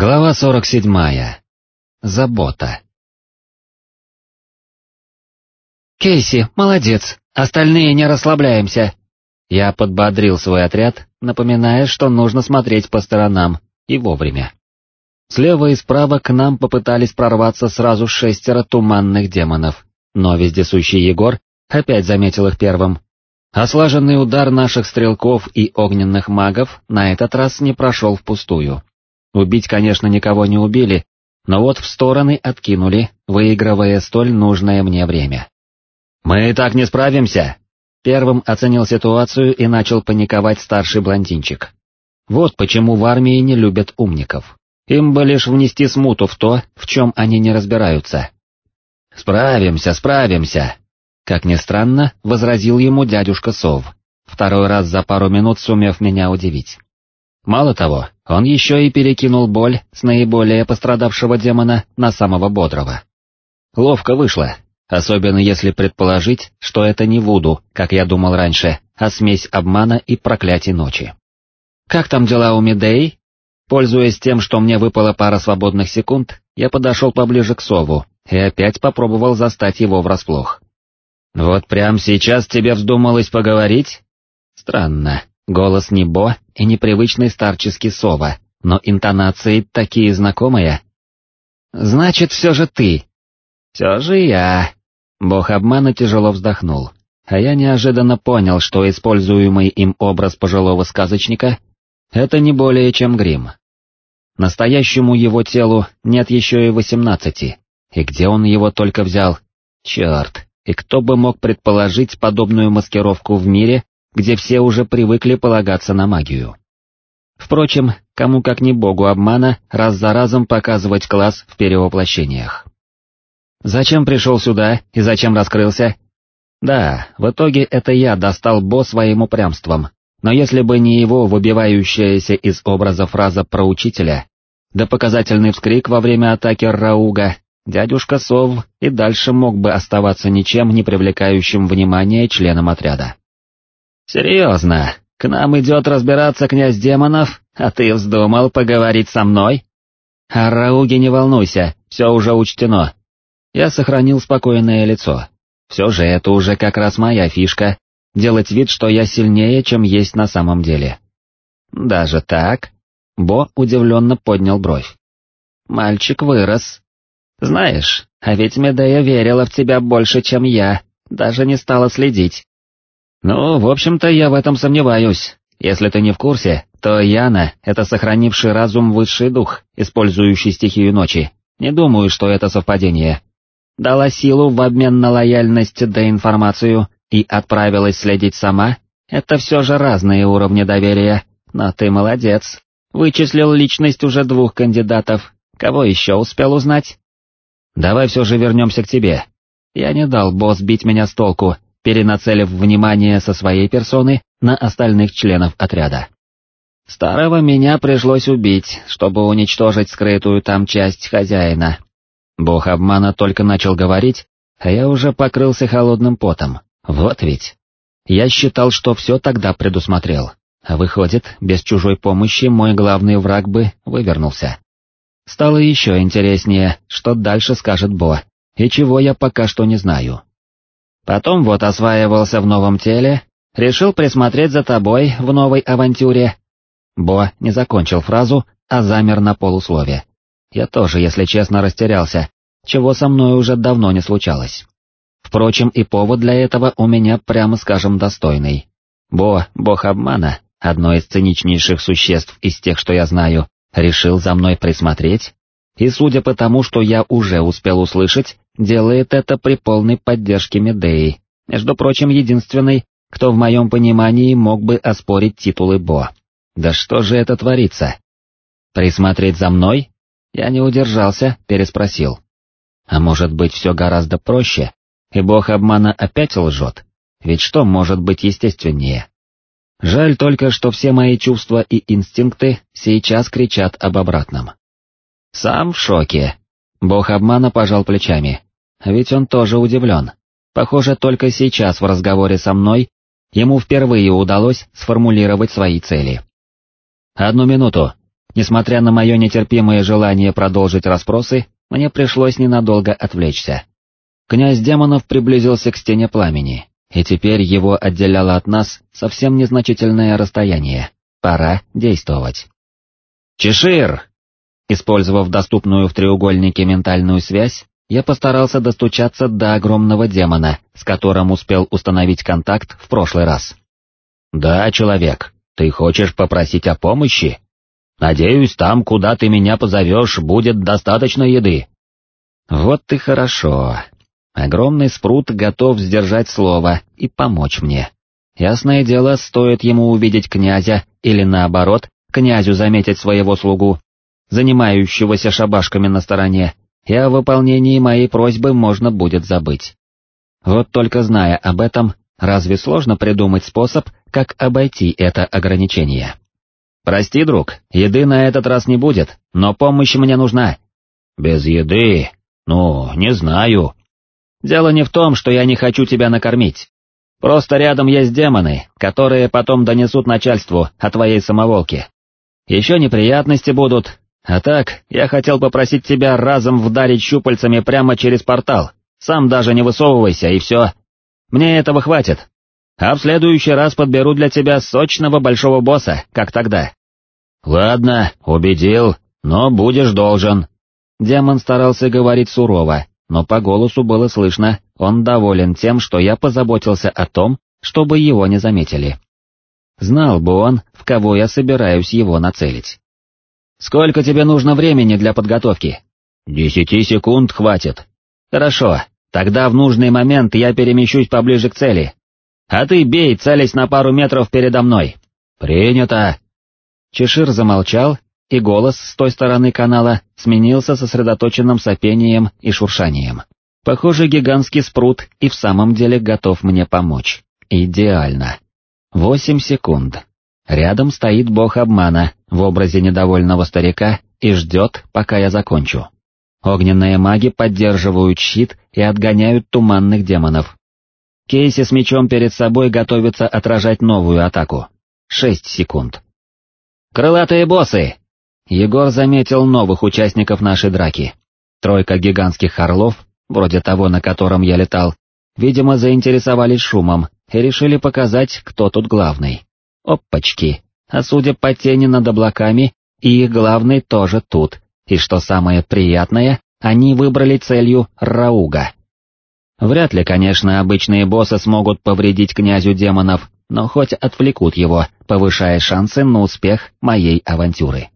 Глава 47. Забота. «Кейси, молодец, остальные не расслабляемся!» Я подбодрил свой отряд, напоминая, что нужно смотреть по сторонам, и вовремя. Слева и справа к нам попытались прорваться сразу шестеро туманных демонов, но вездесущий Егор опять заметил их первым. А удар наших стрелков и огненных магов на этот раз не прошел впустую. Убить, конечно, никого не убили, но вот в стороны откинули, выигрывая столь нужное мне время. «Мы и так не справимся!» Первым оценил ситуацию и начал паниковать старший блондинчик. Вот почему в армии не любят умников. Им бы лишь внести смуту в то, в чем они не разбираются. «Справимся, справимся!» Как ни странно, возразил ему дядюшка Сов, второй раз за пару минут сумев меня удивить. Мало того, он еще и перекинул боль с наиболее пострадавшего демона на самого бодрого. Ловко вышло, особенно если предположить, что это не Вуду, как я думал раньше, а смесь обмана и проклятий ночи. «Как там дела у Медеи?» Пользуясь тем, что мне выпала пара свободных секунд, я подошел поближе к Сову и опять попробовал застать его врасплох. «Вот прямо сейчас тебе вздумалось поговорить?» Странно, Голос не Бо и непривычный старческий сова, но интонации такие знакомые. «Значит, все же ты». «Все же я». Бог обмана тяжело вздохнул, а я неожиданно понял, что используемый им образ пожилого сказочника — это не более чем грим. Настоящему его телу нет еще и восемнадцати, и где он его только взял? Черт, и кто бы мог предположить подобную маскировку в мире, где все уже привыкли полагаться на магию. Впрочем, кому как не богу обмана раз за разом показывать класс в перевоплощениях. Зачем пришел сюда и зачем раскрылся? Да, в итоге это я достал Бо своим упрямством, но если бы не его выбивающаяся из образа фраза про учителя, да показательный вскрик во время атаки Рауга, дядюшка Сов и дальше мог бы оставаться ничем не привлекающим внимания членом отряда. «Серьезно, к нам идет разбираться князь демонов, а ты вздумал поговорить со мной?» «О Рауге не волнуйся, все уже учтено». Я сохранил спокойное лицо. Все же это уже как раз моя фишка, делать вид, что я сильнее, чем есть на самом деле. «Даже так?» Бо удивленно поднял бровь. «Мальчик вырос. Знаешь, а ведь Медея верила в тебя больше, чем я, даже не стала следить. Ну, в общем-то, я в этом сомневаюсь. Если ты не в курсе, то Яна — это сохранивший разум высший дух, использующий стихию ночи. Не думаю, что это совпадение. Дала силу в обмен на лояльность да информацию и отправилась следить сама. Это все же разные уровни доверия, но ты молодец. Вычислил личность уже двух кандидатов. Кого еще успел узнать? Давай все же вернемся к тебе. Я не дал босс бить меня с толку, перенацелив внимание со своей персоны на остальных членов отряда. Старого меня пришлось убить, чтобы уничтожить скрытую там часть хозяина. Бог обмана только начал говорить, а я уже покрылся холодным потом, вот ведь. Я считал, что все тогда предусмотрел, а выходит, без чужой помощи мой главный враг бы вывернулся. Стало еще интереснее, что дальше скажет Бо, и чего я пока что не знаю. Потом вот осваивался в новом теле, решил присмотреть за тобой в новой авантюре. Бо не закончил фразу, а замер на полуслове. Я тоже, если честно, растерялся, чего со мной уже давно не случалось. Впрочем, и повод для этого у меня, прямо скажем, достойный. Бо, бог обмана, одно из циничнейших существ из тех, что я знаю, решил за мной присмотреть, и судя по тому, что я уже успел услышать, делает это при полной поддержке Медеи, между прочим, единственной, кто в моем понимании мог бы оспорить титулы Бо. Да что же это творится? Присмотреть за мной? Я не удержался, переспросил. А может быть все гораздо проще, и бог обмана опять лжет? Ведь что может быть естественнее? Жаль только, что все мои чувства и инстинкты сейчас кричат об обратном. Сам в шоке. Бог обмана пожал плечами. Ведь он тоже удивлен. Похоже, только сейчас в разговоре со мной ему впервые удалось сформулировать свои цели. «Одну минуту». Несмотря на мое нетерпимое желание продолжить расспросы, мне пришлось ненадолго отвлечься. Князь демонов приблизился к стене пламени, и теперь его отделяло от нас совсем незначительное расстояние. Пора действовать. «Чешир!» Использовав доступную в треугольнике ментальную связь, я постарался достучаться до огромного демона, с которым успел установить контакт в прошлый раз. «Да, человек, ты хочешь попросить о помощи? Надеюсь, там, куда ты меня позовешь, будет достаточно еды». «Вот ты хорошо. Огромный спрут готов сдержать слово и помочь мне. Ясное дело, стоит ему увидеть князя, или наоборот, князю заметить своего слугу, занимающегося шабашками на стороне, и о выполнении моей просьбы можно будет забыть. Вот только зная об этом, разве сложно придумать способ, как обойти это ограничение? «Прости, друг, еды на этот раз не будет, но помощь мне нужна». «Без еды? Ну, не знаю». «Дело не в том, что я не хочу тебя накормить. Просто рядом есть демоны, которые потом донесут начальству о твоей самоволке. Еще неприятности будут, а так, я хотел попросить тебя разом вдарить щупальцами прямо через портал, сам даже не высовывайся и все. Мне этого хватит. А в следующий раз подберу для тебя сочного большого босса, как тогда. Ладно, убедил, но будешь должен. Демон старался говорить сурово, но по голосу было слышно, он доволен тем, что я позаботился о том, чтобы его не заметили. Знал бы он, в кого я собираюсь его нацелить. «Сколько тебе нужно времени для подготовки?» «Десяти секунд хватит». «Хорошо, тогда в нужный момент я перемещусь поближе к цели. А ты бей, целясь на пару метров передо мной». «Принято». Чешир замолчал, и голос с той стороны канала сменился сосредоточенным сопением и шуршанием. Похоже, гигантский спрут и в самом деле готов мне помочь. Идеально. Восемь секунд. Рядом стоит бог обмана в образе недовольного старика и ждет, пока я закончу. Огненные маги поддерживают щит и отгоняют туманных демонов. Кейси с мечом перед собой готовится отражать новую атаку. Шесть секунд. «Крылатые боссы!» Егор заметил новых участников нашей драки. Тройка гигантских орлов, вроде того, на котором я летал, видимо, заинтересовались шумом и решили показать, кто тут главный. Опачки, а судя по тени над облаками, и их главный тоже тут, и что самое приятное, они выбрали целью Рауга. Вряд ли, конечно, обычные боссы смогут повредить князю демонов, но хоть отвлекут его, повышая шансы на успех моей авантюры.